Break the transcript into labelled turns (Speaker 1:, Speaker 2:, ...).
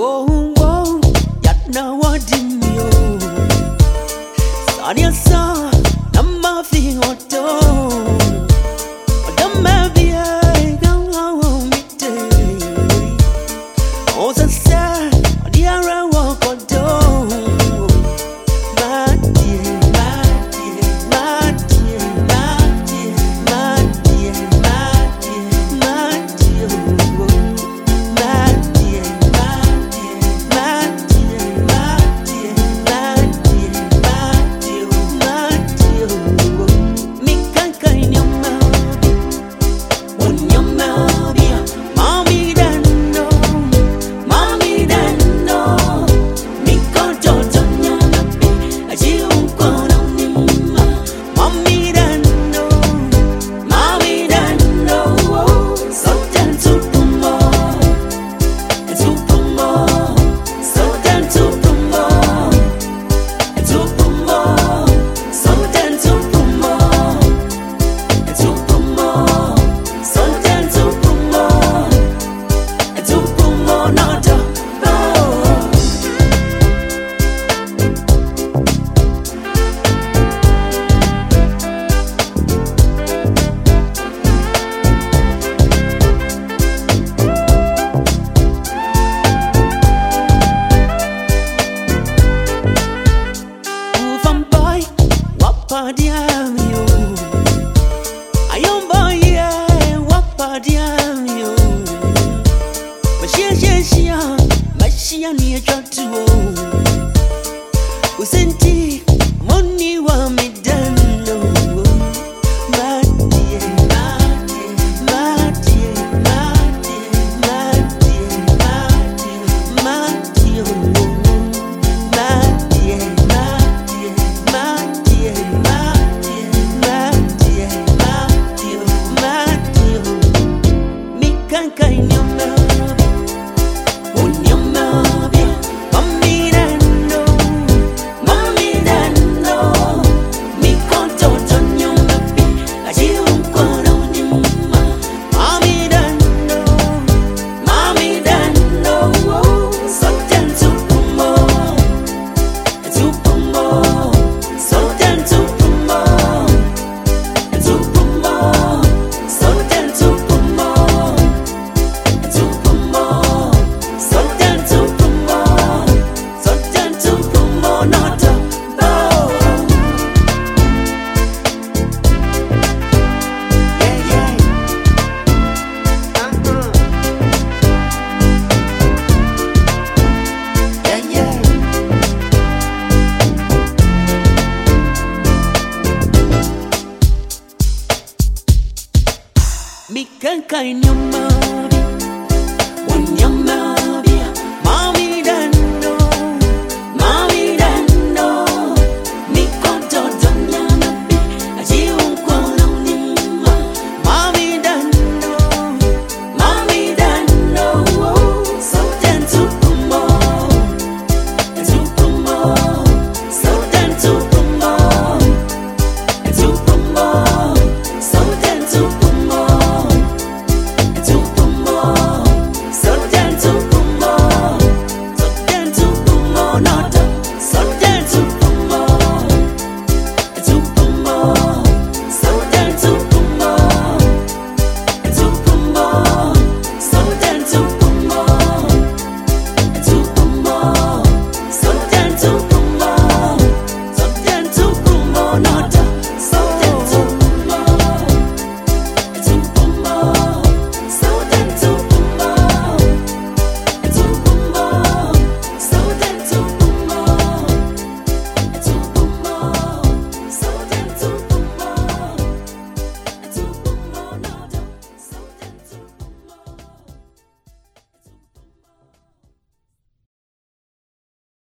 Speaker 1: Oh, Money want me cánh cày niềm mơ